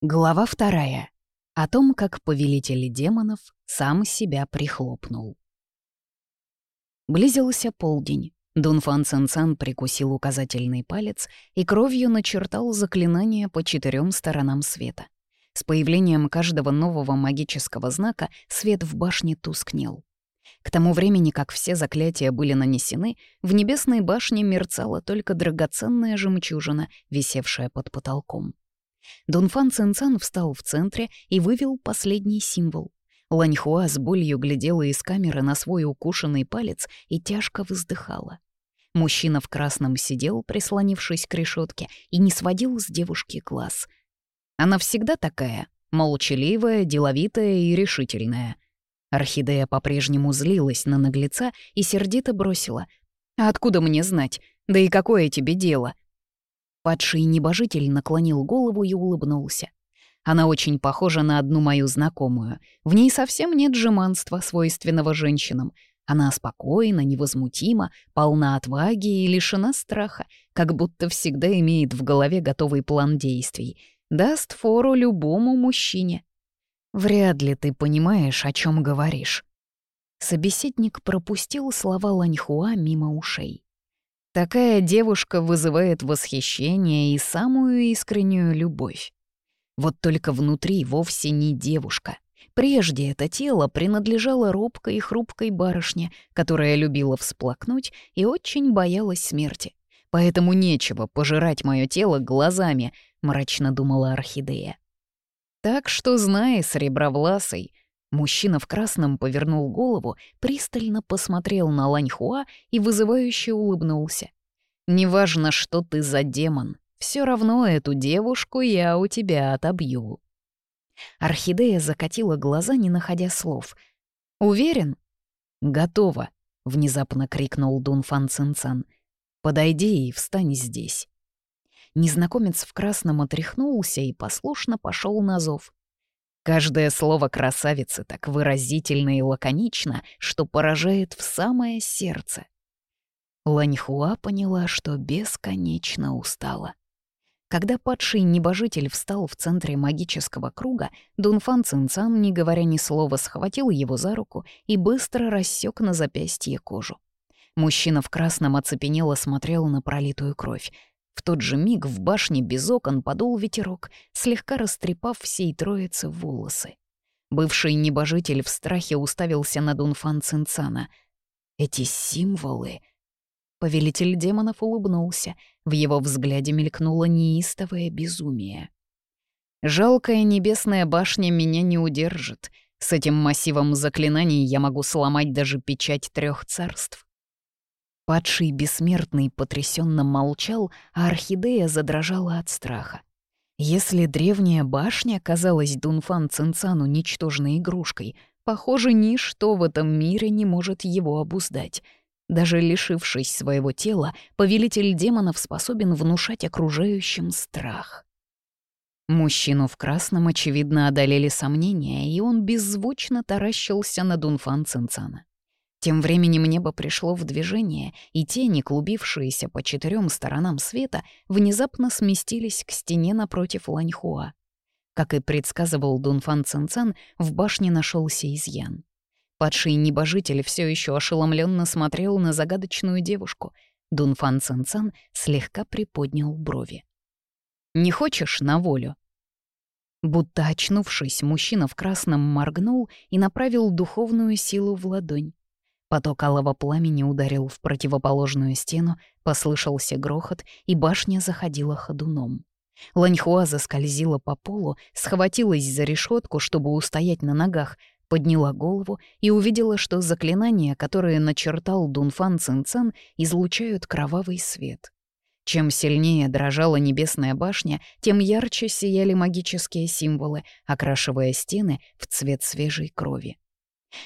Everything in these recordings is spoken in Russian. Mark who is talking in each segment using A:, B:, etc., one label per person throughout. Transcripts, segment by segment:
A: Глава вторая. О том, как повелитель демонов сам себя прихлопнул. Близился полдень. Дунфан Цинцан прикусил указательный палец и кровью начертал заклинание по четырем сторонам света. С появлением каждого нового магического знака свет в башне тускнел. К тому времени, как все заклятия были нанесены, в небесной башне мерцала только драгоценная жемчужина, висевшая под потолком. Дунфан Цинцан встал в центре и вывел последний символ. Ланьхуа с болью глядела из камеры на свой укушенный палец и тяжко вздыхала. Мужчина в красном сидел, прислонившись к решетке, и не сводил с девушки глаз. Она всегда такая, молчаливая, деловитая и решительная. Орхидея по-прежнему злилась на наглеца и сердито бросила. «А откуда мне знать? Да и какое тебе дело? Падший небожитель наклонил голову и улыбнулся. Она очень похожа на одну мою знакомую. В ней совсем нет жеманства, свойственного женщинам. Она спокойна, невозмутима, полна отваги и лишена страха, как будто всегда имеет в голове готовый план действий. Даст фору любому мужчине. Вряд ли ты понимаешь, о чем говоришь. Собеседник пропустил слова Ланьхуа мимо ушей. Такая девушка вызывает восхищение и самую искреннюю любовь. Вот только внутри вовсе не девушка. Прежде это тело принадлежало робкой и хрупкой барышне, которая любила всплакнуть и очень боялась смерти. Поэтому нечего пожирать мое тело глазами, мрачно думала Орхидея. Так что знай, сребровласый, Мужчина в красном повернул голову, пристально посмотрел на Ланьхуа и вызывающе улыбнулся. «Неважно, что ты за демон, все равно эту девушку я у тебя отобью». Орхидея закатила глаза, не находя слов. «Уверен?» «Готово», — внезапно крикнул Дунфан Цинцан. «Подойди и встань здесь». Незнакомец в красном отряхнулся и послушно пошел на зов. Каждое слово красавицы так выразительно и лаконично, что поражает в самое сердце. Ланьхуа поняла, что бесконечно устала. Когда падший небожитель встал в центре магического круга, Дунфан Цинцан, не говоря ни слова, схватил его за руку и быстро рассек на запястье кожу. Мужчина в красном оцепенело смотрел на пролитую кровь. В тот же миг в башне без окон подул ветерок, слегка растрепав всей троице волосы. Бывший небожитель в страхе уставился на Дунфан Цинцана. «Эти символы...» Повелитель демонов улыбнулся. В его взгляде мелькнуло неистовое безумие. «Жалкая небесная башня меня не удержит. С этим массивом заклинаний я могу сломать даже печать трех царств. Падший бессмертный потрясенно молчал, а орхидея задрожала от страха. Если древняя башня казалась Дунфан Цинцану ничтожной игрушкой, похоже, ничто в этом мире не может его обуздать. Даже лишившись своего тела, повелитель демонов способен внушать окружающим страх. Мужчину в красном, очевидно, одолели сомнения, и он беззвучно таращился на Дунфан Цинцана. Тем временем небо пришло в движение, и тени, клубившиеся по четырем сторонам света, внезапно сместились к стене напротив Ланьхуа. Как и предсказывал Дунфан Цинцан, в башне нашелся изъян. Падший небожитель все еще ошеломленно смотрел на загадочную девушку. Дунфан Цинцан слегка приподнял брови. «Не хочешь на волю?» Будто очнувшись, мужчина в красном моргнул и направил духовную силу в ладонь. Поток алого пламени ударил в противоположную стену, послышался грохот, и башня заходила ходуном. Ланьхуа заскользила по полу, схватилась за решетку, чтобы устоять на ногах, подняла голову и увидела, что заклинания, которые начертал Дунфан Цинцан, излучают кровавый свет. Чем сильнее дрожала небесная башня, тем ярче сияли магические символы, окрашивая стены в цвет свежей крови.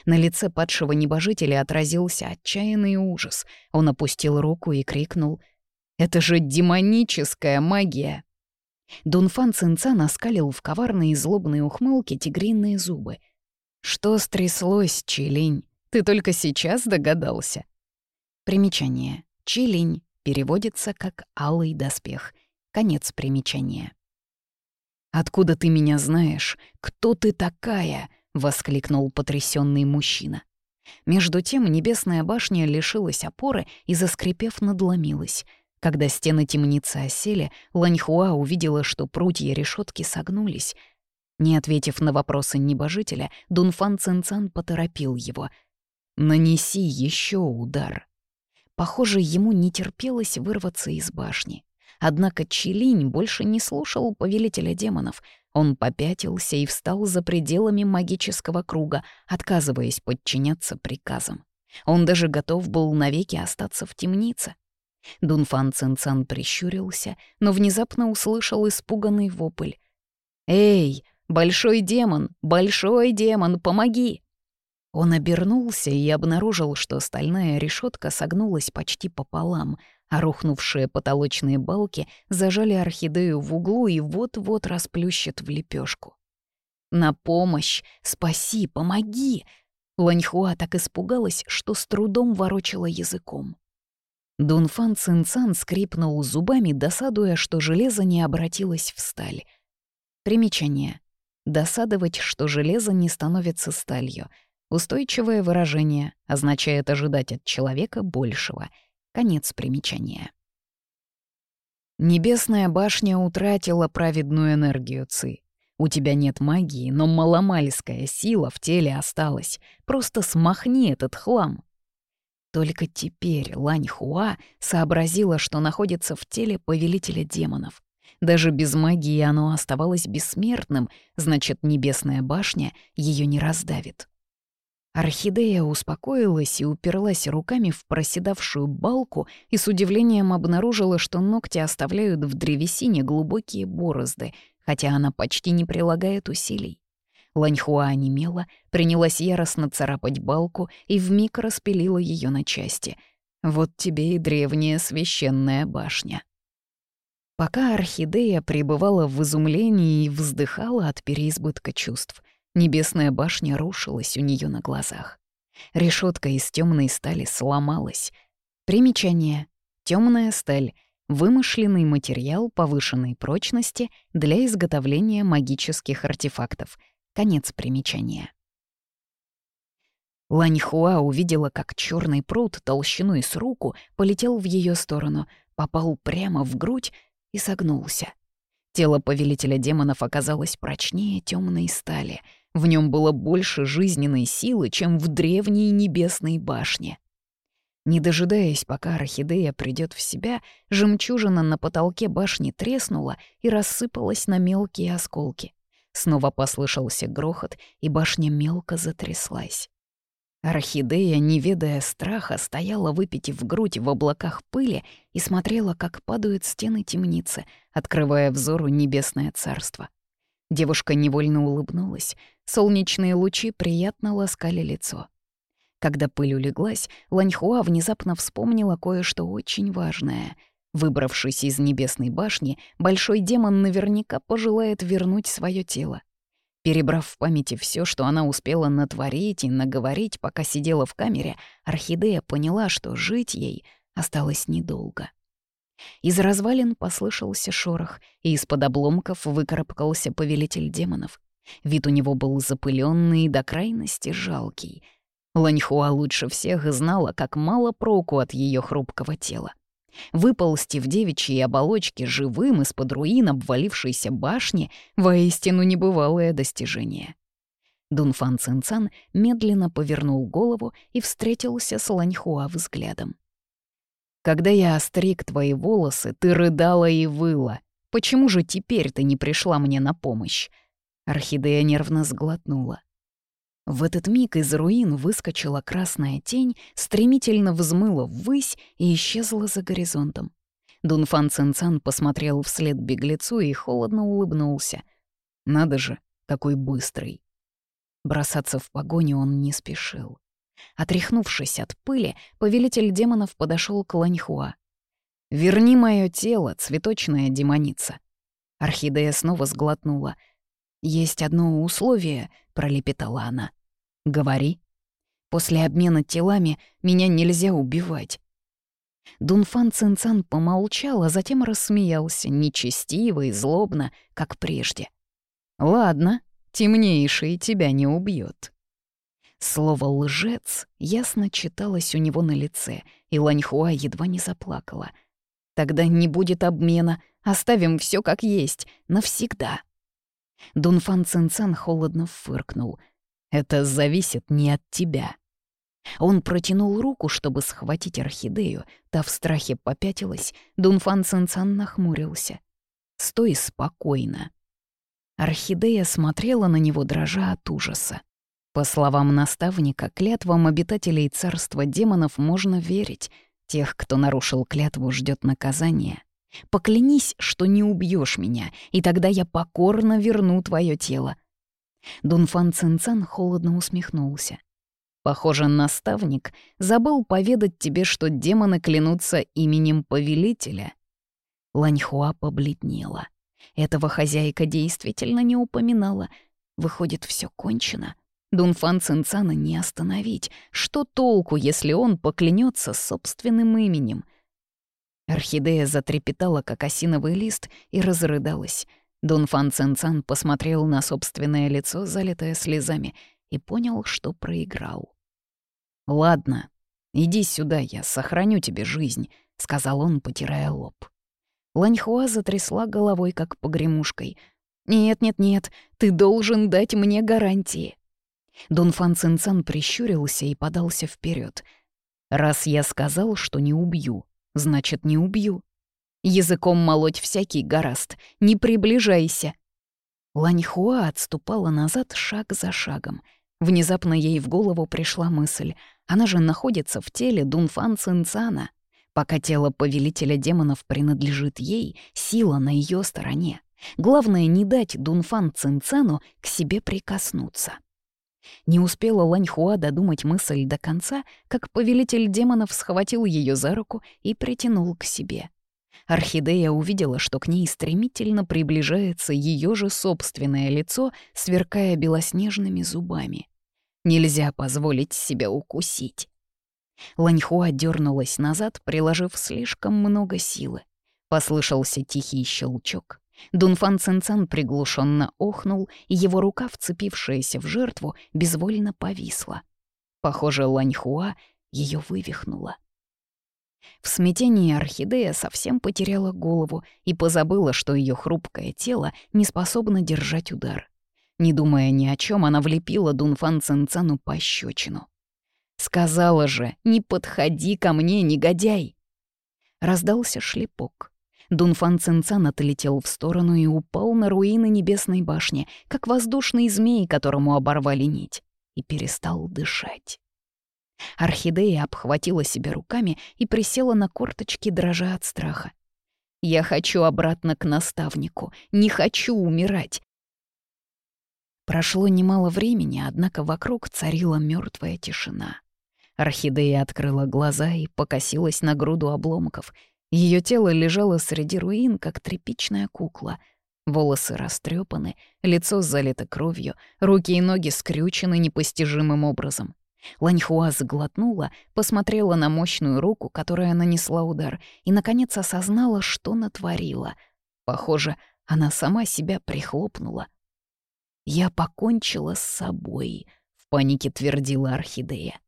A: На лице падшего небожителя отразился отчаянный ужас. Он опустил руку и крикнул «Это же демоническая магия!» Дунфан Цинца наскалил в коварные и злобные ухмылки тигриные зубы. «Что стряслось, Чилинь? Ты только сейчас догадался?» Примечание. Чилинь переводится как «алый доспех». Конец примечания. «Откуда ты меня знаешь? Кто ты такая?» — воскликнул потрясенный мужчина. Между тем небесная башня лишилась опоры и, заскрипев, надломилась. Когда стены темницы осели, Ланьхуа увидела, что прутья решетки согнулись. Не ответив на вопросы небожителя, Дунфан Цинцан поторопил его. «Нанеси еще удар». Похоже, ему не терпелось вырваться из башни. Однако Чилинь больше не слушал повелителя демонов. Он попятился и встал за пределами магического круга, отказываясь подчиняться приказам. Он даже готов был навеки остаться в темнице. Дунфан Цинцан прищурился, но внезапно услышал испуганный вопль. «Эй, большой демон, большой демон, помоги!» Он обернулся и обнаружил, что стальная решетка согнулась почти пополам, а рухнувшие потолочные балки зажали орхидею в углу и вот-вот расплющат в лепешку. «На помощь! Спаси! Помоги!» Ланьхуа так испугалась, что с трудом ворочала языком. Дунфан Цинцан скрипнул зубами, досадуя, что железо не обратилось в сталь. Примечание. Досадовать, что железо не становится сталью. Устойчивое выражение означает ожидать от человека большего — Конец примечания. Небесная башня утратила праведную энергию Ци. У тебя нет магии, но маломальская сила в теле осталась. Просто смахни этот хлам. Только теперь Лань Хуа сообразила, что находится в теле повелителя демонов. Даже без магии оно оставалось бессмертным, значит, небесная башня ее не раздавит. Орхидея успокоилась и уперлась руками в проседавшую балку и с удивлением обнаружила, что ногти оставляют в древесине глубокие борозды, хотя она почти не прилагает усилий. Ланьхуа онемела, принялась яростно царапать балку и вмиг распилила ее на части. Вот тебе и древняя священная башня. Пока орхидея пребывала в изумлении и вздыхала от переизбытка чувств — Небесная башня рушилась у нее на глазах. Решетка из темной стали сломалась. Примечание. Темная сталь — вымышленный материал повышенной прочности для изготовления магических артефактов. Конец примечания. Ланьхуа увидела, как черный пруд толщиной с руку полетел в ее сторону, попал прямо в грудь и согнулся. Тело повелителя демонов оказалось прочнее темной стали — в нем было больше жизненной силы, чем в древней небесной башне. Не дожидаясь, пока орхидея придет в себя, жемчужина на потолке башни треснула и рассыпалась на мелкие осколки. Снова послышался грохот, и башня мелко затряслась. Орхидея, не ведая страха, стояла, выпитив грудь в облаках пыли и смотрела, как падают стены темницы, открывая взору небесное царство. Девушка невольно улыбнулась. Солнечные лучи приятно ласкали лицо. Когда пыль улеглась, Ланьхуа внезапно вспомнила кое-что очень важное. Выбравшись из небесной башни, большой демон наверняка пожелает вернуть свое тело. Перебрав в памяти все, что она успела натворить и наговорить, пока сидела в камере, Орхидея поняла, что жить ей осталось недолго. Из развалин послышался шорох, и из-под обломков выкарабкался повелитель демонов. Вид у него был запыленный и до крайности жалкий. Ланьхуа лучше всех знала, как мало проку от ее хрупкого тела. Выползти в девичьей оболочке живым из-под руин обвалившейся башни — воистину небывалое достижение. Дунфан Цинцан медленно повернул голову и встретился с Ланьхуа взглядом. Когда я остриг твои волосы, ты рыдала и выла. Почему же теперь ты не пришла мне на помощь?» Орхидея нервно сглотнула. В этот миг из руин выскочила красная тень, стремительно взмыла ввысь и исчезла за горизонтом. Дунфан Цинцан посмотрел вслед беглецу и холодно улыбнулся. «Надо же, какой быстрый!» Бросаться в погоню он не спешил. Отряхнувшись от пыли, повелитель демонов подошел к Ланьхуа. «Верни мое тело, цветочная демоница». Орхидея снова сглотнула. «Есть одно условие», — пролепетала она. «Говори. После обмена телами меня нельзя убивать». Дунфан Цинцан помолчал, а затем рассмеялся, нечестиво и злобно, как прежде. Ладно, темнейший тебя не убьет. Слово «лжец» ясно читалось у него на лице, и Ланьхуа едва не заплакала. «Тогда не будет обмена, оставим все как есть, навсегда». Дунфан Цинцан холодно фыркнул. «Это зависит не от тебя». Он протянул руку, чтобы схватить орхидею, та в страхе попятилась, Дунфан Цинцан нахмурился. «Стой спокойно». Орхидея смотрела на него, дрожа от ужаса. По словам наставника, клятвам обитателей царства демонов можно верить. Тех, кто нарушил клятву, ждет наказание. Поклянись, что не убьешь меня, и тогда я покорно верну твое тело. Дунфан Цинцан холодно усмехнулся. Похоже, наставник забыл поведать тебе, что демоны клянутся именем повелителя. Ланьхуа побледнела. Этого хозяйка действительно не упоминала. Выходит, все кончено. Дунфан Цинцана не остановить. Что толку, если он поклянется собственным именем? Орхидея затрепетала, как осиновый лист, и разрыдалась. Дунфан Цинцан посмотрел на собственное лицо, залитое слезами, и понял, что проиграл. «Ладно, иди сюда, я сохраню тебе жизнь», — сказал он, потирая лоб. Ланьхуа затрясла головой, как погремушкой. «Нет-нет-нет, ты должен дать мне гарантии». Дунфан Цинцан прищурился и подался вперед. «Раз я сказал, что не убью, значит, не убью. Языком молоть всякий гораст, не приближайся». Ланьхуа отступала назад шаг за шагом. Внезапно ей в голову пришла мысль. Она же находится в теле Дунфан Цинцана. Пока тело повелителя демонов принадлежит ей, сила на ее стороне. Главное — не дать Дунфан Цинцану к себе прикоснуться. Не успела Ланьхуа додумать мысль до конца, как повелитель демонов схватил ее за руку и притянул к себе. Орхидея увидела, что к ней стремительно приближается ее же собственное лицо, сверкая белоснежными зубами. Нельзя позволить себя укусить. Ланьхуа дернулась назад, приложив слишком много силы. Послышался тихий щелчок. Дунфан Цинцан приглушенно охнул, и его рука, вцепившаяся в жертву, безвольно повисла. Похоже, Ланьхуа ее вывихнула. В смятении орхидея совсем потеряла голову и позабыла, что ее хрупкое тело не способно держать удар. Не думая ни о чем, она влепила Дунфан Цинцану пощечину. «Сказала же, не подходи ко мне, негодяй!» Раздался шлепок. Дунфан Цинцан отлетел в сторону и упал на руины небесной башни, как воздушный змей, которому оборвали нить, и перестал дышать. Орхидея обхватила себя руками и присела на корточки, дрожа от страха. «Я хочу обратно к наставнику, не хочу умирать». Прошло немало времени, однако вокруг царила мертвая тишина. Орхидея открыла глаза и покосилась на груду обломков — ее тело лежало среди руин, как тряпичная кукла. Волосы растрепаны, лицо залито кровью, руки и ноги скрючены непостижимым образом. Ланьхуа заглотнула, посмотрела на мощную руку, которая нанесла удар, и, наконец, осознала, что натворила. Похоже, она сама себя прихлопнула. «Я покончила с собой», — в панике твердила Орхидея.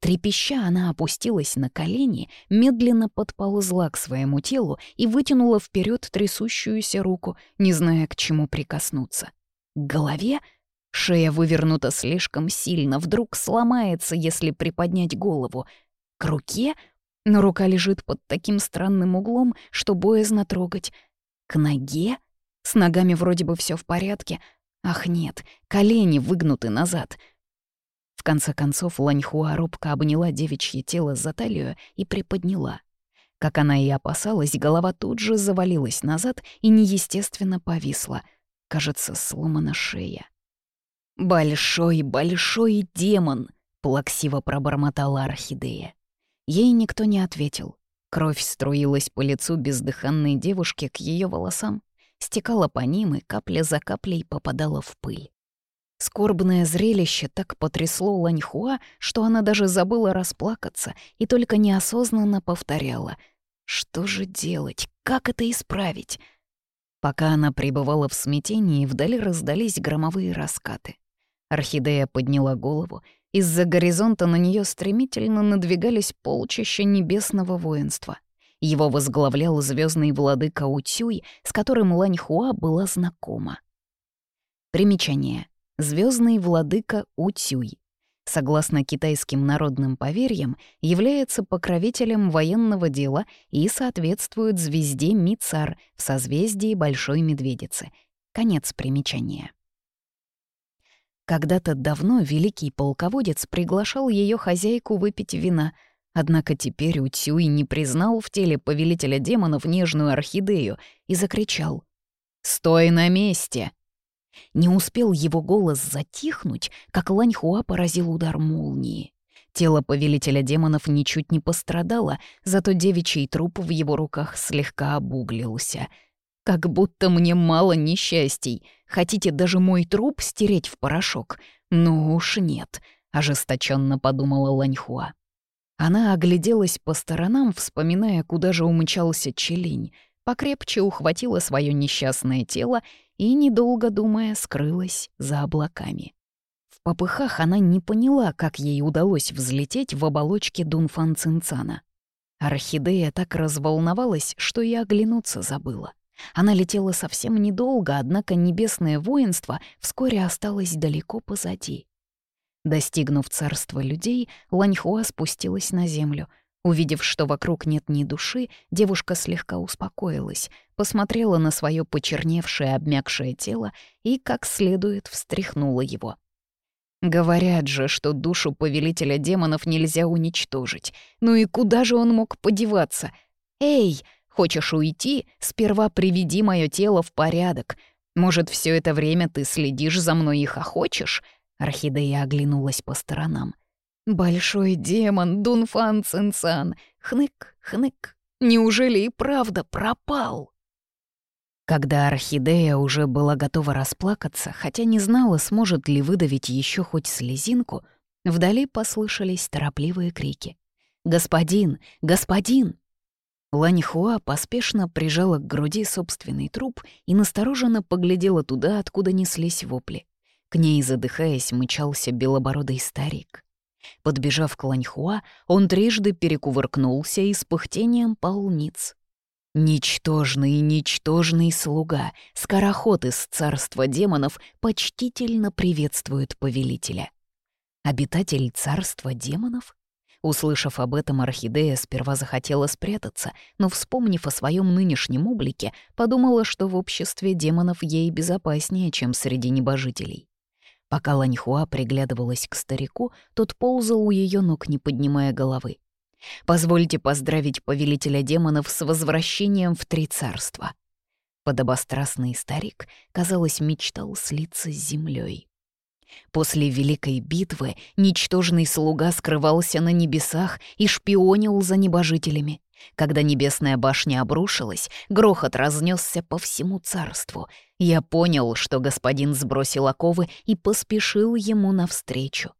A: Трепеща, она опустилась на колени, медленно подползла к своему телу и вытянула вперед трясущуюся руку, не зная, к чему прикоснуться. К голове? Шея вывернута слишком сильно, вдруг сломается, если приподнять голову. К руке? Но рука лежит под таким странным углом, что боязно трогать. К ноге? С ногами вроде бы все в порядке. Ах нет, колени выгнуты назад — в конце концов Ланьхуа робко обняла девичье тело за талию и приподняла. Как она и опасалась, голова тут же завалилась назад и неестественно повисла. Кажется, сломана шея. «Большой, большой демон!» — плаксиво пробормотала орхидея. Ей никто не ответил. Кровь струилась по лицу бездыханной девушки к ее волосам, стекала по ним и капля за каплей попадала в пыль. Скорбное зрелище так потрясло Ланьхуа, что она даже забыла расплакаться и только неосознанно повторяла. «Что же делать? Как это исправить?» Пока она пребывала в смятении, вдали раздались громовые раскаты. Орхидея подняла голову. Из-за горизонта на нее стремительно надвигались полчища небесного воинства. Его возглавлял звездный владыка Утюй, с которым Ланьхуа была знакома. Примечание. Звездный владыка Утюй. Согласно китайским народным поверьям, является покровителем военного дела и соответствует звезде Мицар в созвездии Большой Медведицы. Конец примечания. Когда-то давно великий полководец приглашал ее хозяйку выпить вина, однако теперь Утюй не признал в теле повелителя демонов нежную орхидею и закричал «Стой на месте!». Не успел его голос затихнуть, как Ланьхуа поразил удар молнии. Тело повелителя демонов ничуть не пострадало, зато девичий труп в его руках слегка обуглился — как будто мне мало несчастий. Хотите даже мой труп стереть в порошок? Ну уж нет, ожесточенно подумала Ланьхуа. Она огляделась по сторонам, вспоминая, куда же умычался Челинь, покрепче ухватила свое несчастное тело и, недолго думая, скрылась за облаками. В попыхах она не поняла, как ей удалось взлететь в оболочке Дунфан Цинцана. Орхидея так разволновалась, что и оглянуться забыла. Она летела совсем недолго, однако небесное воинство вскоре осталось далеко позади. Достигнув царства людей, Ланьхуа спустилась на землю. Увидев, что вокруг нет ни души, девушка слегка успокоилась, посмотрела на свое почерневшее, обмякшее тело и как следует встряхнула его. Говорят же, что душу повелителя демонов нельзя уничтожить. Ну и куда же он мог подеваться? «Эй!» Хочешь уйти? Сперва приведи мое тело в порядок. Может, все это время ты следишь за мной и хохочешь?» Орхидея оглянулась по сторонам. «Большой демон Дунфан Цинцан! Хнык, хнык! Неужели и правда пропал?» Когда орхидея уже была готова расплакаться, хотя не знала, сможет ли выдавить еще хоть слезинку, вдали послышались торопливые крики. «Господин! Господин!» Ланьхуа поспешно прижала к груди собственный труп и настороженно поглядела туда, откуда неслись вопли. К ней, задыхаясь, мычался белобородый старик. Подбежав к Ланьхуа, он трижды перекувыркнулся и с пыхтением пал ниц. Ничтожный, ничтожный слуга, скороход из царства демонов, почтительно приветствует повелителя. Обитатель царства демонов? Услышав об этом, Орхидея сперва захотела спрятаться, но, вспомнив о своем нынешнем облике, подумала, что в обществе демонов ей безопаснее, чем среди небожителей. Пока Ланьхуа приглядывалась к старику, тот ползал у ее ног, не поднимая головы. «Позвольте поздравить повелителя демонов с возвращением в Три Царства». Подобострастный старик, казалось, мечтал слиться с землей. После Великой битвы ничтожный слуга скрывался на небесах и шпионил за небожителями. Когда небесная башня обрушилась, грохот разнесся по всему царству. Я понял, что господин сбросил оковы и поспешил ему навстречу.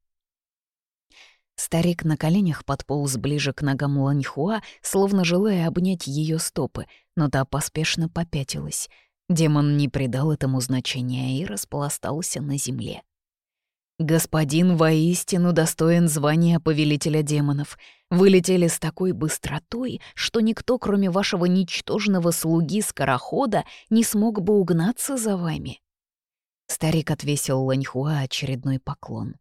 A: Старик на коленях подполз ближе к ногам Ланьхуа, словно желая обнять ее стопы, но та поспешно попятилась. Демон не придал этому значения и распластался на земле. «Господин воистину достоин звания повелителя демонов. Вы летели с такой быстротой, что никто, кроме вашего ничтожного слуги-скорохода, не смог бы угнаться за вами». Старик отвесил Ланьхуа очередной поклон.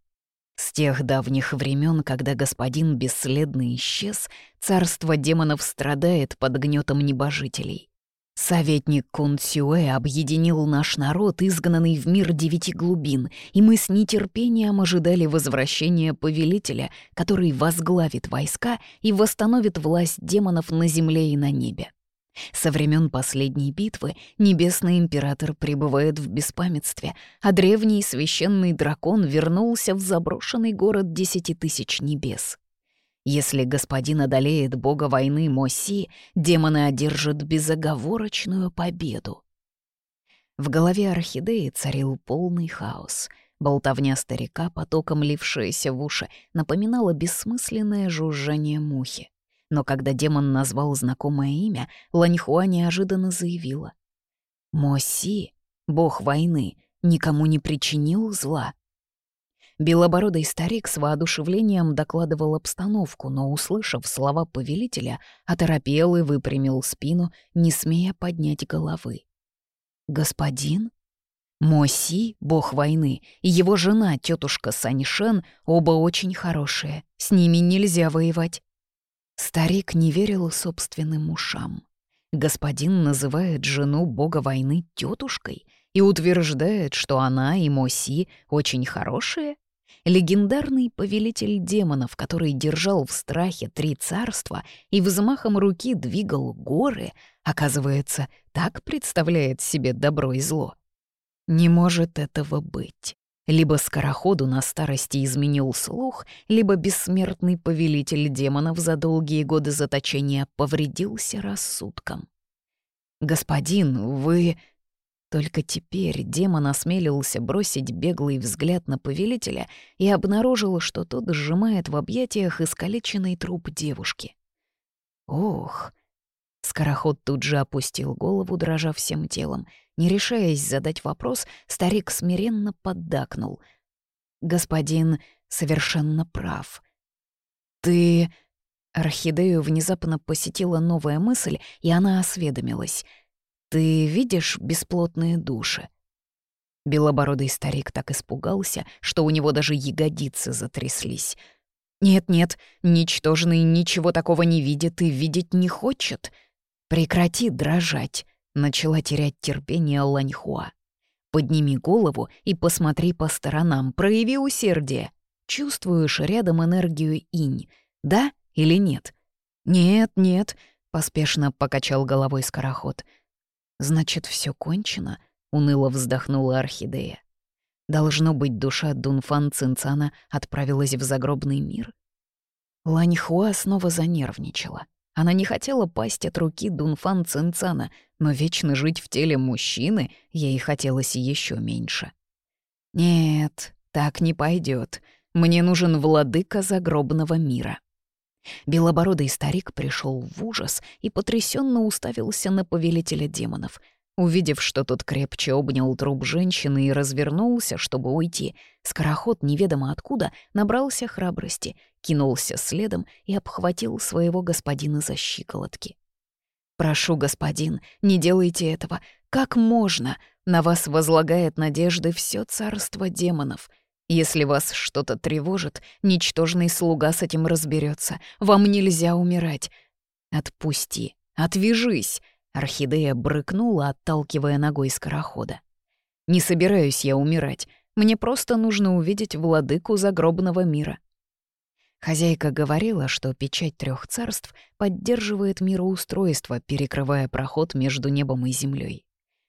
A: С тех давних времен, когда господин бесследно исчез, царство демонов страдает под гнетом небожителей. Советник Кун Цюэ объединил наш народ, изгнанный в мир девяти глубин, и мы с нетерпением ожидали возвращения повелителя, который возглавит войска и восстановит власть демонов на земле и на небе. Со времен последней битвы Небесный Император пребывает в беспамятстве, а древний священный дракон вернулся в заброшенный город Десяти Тысяч Небес. Если господин одолеет бога войны Моси, демоны одержат безоговорочную победу. В голове орхидеи царил полный хаос. Болтовня старика, потоком лившаяся в уши, напоминала бессмысленное жужжание мухи. Но когда демон назвал знакомое имя, Ланьхуа неожиданно заявила. Моси, бог войны, никому не причинил зла. Белобородый старик с воодушевлением докладывал обстановку, но, услышав слова повелителя, оторопел и выпрямил спину, не смея поднять головы. «Господин?» Моси, бог войны, и его жена, тетушка Саньшен, оба очень хорошие. С ними нельзя воевать. Старик не верил собственным ушам. Господин называет жену бога войны тетушкой и утверждает, что она и Моси очень хорошие. Легендарный повелитель демонов, который держал в страхе три царства и взмахом руки двигал горы, оказывается, так представляет себе добро и зло. Не может этого быть. Либо скороходу на старости изменил слух, либо бессмертный повелитель демонов за долгие годы заточения повредился рассудком. «Господин, вы...» Только теперь демон осмелился бросить беглый взгляд на повелителя и обнаружил, что тот сжимает в объятиях искалеченный труп девушки. «Ох!» Скороход тут же опустил голову, дрожа всем телом. Не решаясь задать вопрос, старик смиренно поддакнул. «Господин совершенно прав. Ты...» Орхидею внезапно посетила новая мысль, и она осведомилась. «Ты видишь бесплотные души?» Белобородый старик так испугался, что у него даже ягодицы затряслись. «Нет-нет, ничтожный ничего такого не видит и видеть не хочет», «Прекрати дрожать», — начала терять терпение Ланьхуа. «Подними голову и посмотри по сторонам, прояви усердие. Чувствуешь рядом энергию инь, да или нет?» «Нет, нет», — поспешно покачал головой скороход. «Значит, все кончено?» — уныло вздохнула орхидея. «Должно быть, душа Дунфан Цинцана отправилась в загробный мир?» Ланьхуа снова занервничала. Она не хотела пасть от руки Дунфан Цинцана, но вечно жить в теле мужчины ей хотелось еще меньше. «Нет, так не пойдет. Мне нужен владыка загробного мира». Белобородый старик пришел в ужас и потрясенно уставился на повелителя демонов — Увидев, что тот крепче обнял труп женщины и развернулся, чтобы уйти, скороход неведомо откуда набрался храбрости, кинулся следом и обхватил своего господина за щиколотки. «Прошу, господин, не делайте этого. Как можно? На вас возлагает надежды все царство демонов. Если вас что-то тревожит, ничтожный слуга с этим разберется. Вам нельзя умирать. Отпусти, отвяжись!» Орхидея брыкнула, отталкивая ногой скорохода. «Не собираюсь я умирать. Мне просто нужно увидеть владыку загробного мира». Хозяйка говорила, что печать трех царств поддерживает мироустройство, перекрывая проход между небом и землей.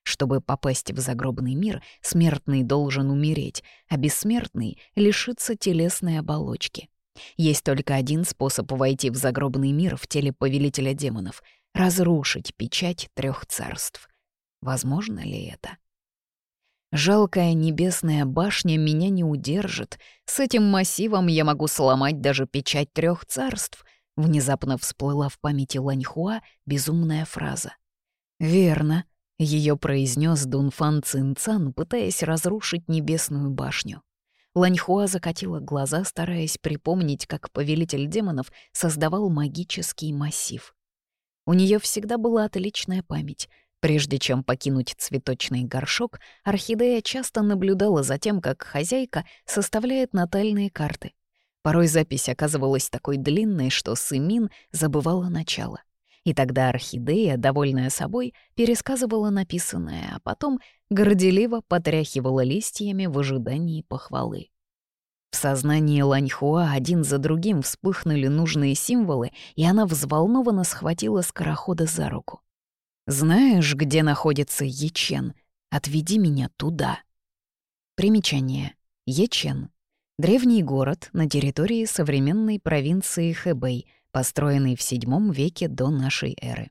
A: Чтобы попасть в загробный мир, смертный должен умереть, а бессмертный — лишиться телесной оболочки. Есть только один способ войти в загробный мир в теле повелителя демонов разрушить печать трех царств. Возможно ли это? Жалкая небесная башня меня не удержит. С этим массивом я могу сломать даже печать трех царств. Внезапно всплыла в памяти Ланьхуа безумная фраза. «Верно», — ее произнес Дунфан Цинцан, пытаясь разрушить небесную башню. Ланьхуа закатила глаза, стараясь припомнить, как повелитель демонов создавал магический массив. У нее всегда была отличная память. Прежде чем покинуть цветочный горшок, орхидея часто наблюдала за тем, как хозяйка составляет натальные карты. Порой запись оказывалась такой длинной, что Сымин забывала начало. И тогда орхидея, довольная собой, пересказывала написанное, а потом горделиво потряхивала листьями в ожидании похвалы. В сознании Ланьхуа один за другим вспыхнули нужные символы, и она взволнованно схватила скорохода за руку. «Знаешь, где находится Ечен? Отведи меня туда». Примечание. Ечен. Древний город на территории современной провинции Хэбэй, построенный в VII веке до нашей эры.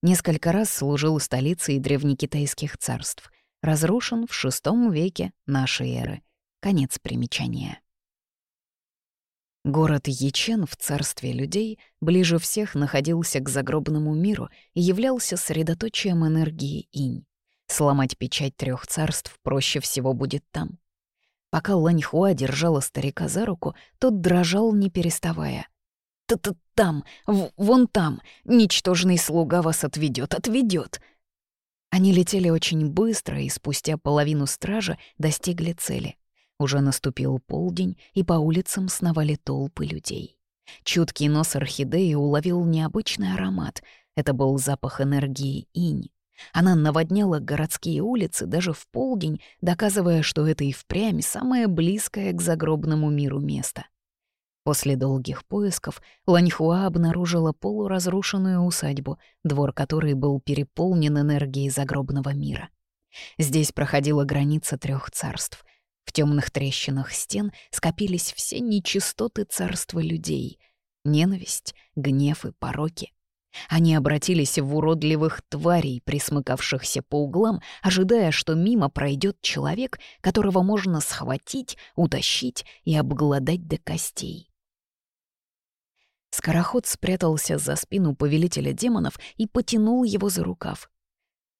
A: Несколько раз служил столицей древнекитайских царств. Разрушен в VI веке нашей эры. Конец примечания. Город Ячен в царстве людей ближе всех находился к загробному миру и являлся средоточием энергии инь. Сломать печать трех царств проще всего будет там. Пока Ланьхуа держала старика за руку, тот дрожал, не переставая. «Т-т там, вон там, ничтожный слуга вас отведет, отведет. Они летели очень быстро и спустя половину стража достигли цели. Уже наступил полдень, и по улицам сновали толпы людей. Чуткий нос орхидеи уловил необычный аромат. Это был запах энергии инь. Она наводняла городские улицы даже в полдень, доказывая, что это и впрямь самое близкое к загробному миру место. После долгих поисков Ланьхуа обнаружила полуразрушенную усадьбу, двор которой был переполнен энергией загробного мира. Здесь проходила граница трех царств. В темных трещинах стен скопились все нечистоты царства людей — ненависть, гнев и пороки. Они обратились в уродливых тварей, присмыкавшихся по углам, ожидая, что мимо пройдет человек, которого можно схватить, утащить и обглодать до костей. Скороход спрятался за спину повелителя демонов и потянул его за рукав.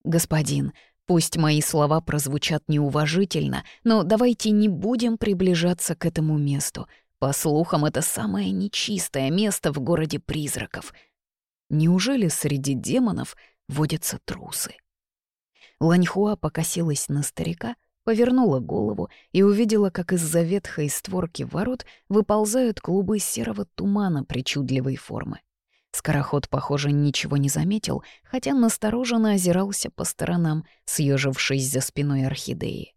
A: «Господин, пусть мои слова прозвучат неуважительно, но давайте не будем приближаться к этому месту. По слухам, это самое нечистое место в городе призраков. Неужели среди демонов водятся трусы?» Ланьхуа покосилась на старика, повернула голову и увидела, как из-за ветхой створки ворот выползают клубы серого тумана причудливой формы. Скороход, похоже, ничего не заметил, хотя настороженно озирался по сторонам, съежившись за спиной орхидеи.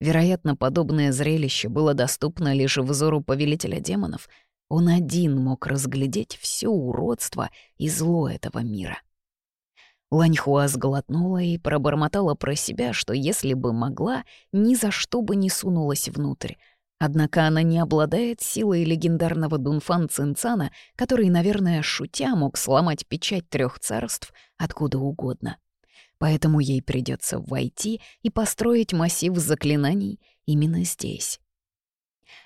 A: Вероятно, подобное зрелище было доступно лишь взору повелителя демонов. Он один мог разглядеть все уродство и зло этого мира. Ланьхуа сглотнула и пробормотала про себя, что если бы могла, ни за что бы не сунулась внутрь. Однако она не обладает силой легендарного Дунфан Цинцана, который, наверное, шутя мог сломать печать трех царств откуда угодно. Поэтому ей придется войти и построить массив заклинаний именно здесь.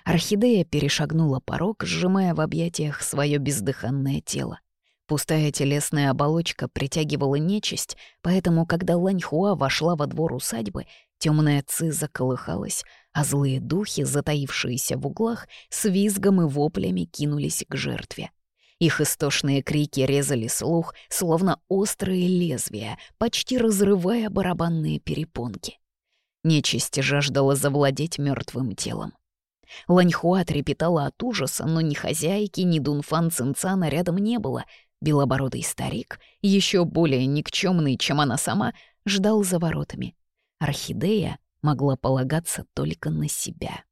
A: Орхидея перешагнула порог, сжимая в объятиях свое бездыханное тело. Пустая телесная оболочка притягивала нечисть, поэтому, когда Ланьхуа вошла во двор усадьбы, темная ци заколыхалась, а злые духи, затаившиеся в углах, с визгом и воплями кинулись к жертве. Их истошные крики резали слух, словно острые лезвия, почти разрывая барабанные перепонки. Нечисть жаждала завладеть мертвым телом. Ланьхуа трепетала от ужаса, но ни хозяйки, ни Дунфан Цинцана рядом не было — Белобородый старик, еще более никчемный, чем она сама, ждал за воротами. Орхидея могла полагаться только на себя.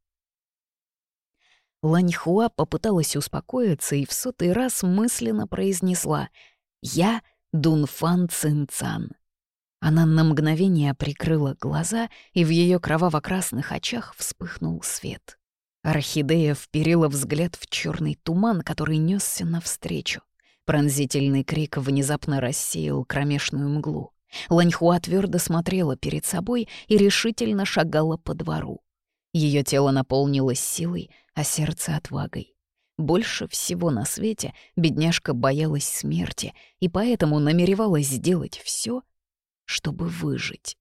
A: Ланьхуа попыталась успокоиться и в сотый раз мысленно произнесла «Я Дунфан Цинцан». Она на мгновение прикрыла глаза, и в ее кроваво-красных очах вспыхнул свет. Орхидея вперила взгляд в черный туман, который несся навстречу. Пронзительный крик внезапно рассеял кромешную мглу. Ланьхуа твердо смотрела перед собой и решительно шагала по двору. Ее тело наполнилось силой, а сердце — отвагой. Больше всего на свете бедняжка боялась смерти и поэтому намеревалась сделать все, чтобы выжить.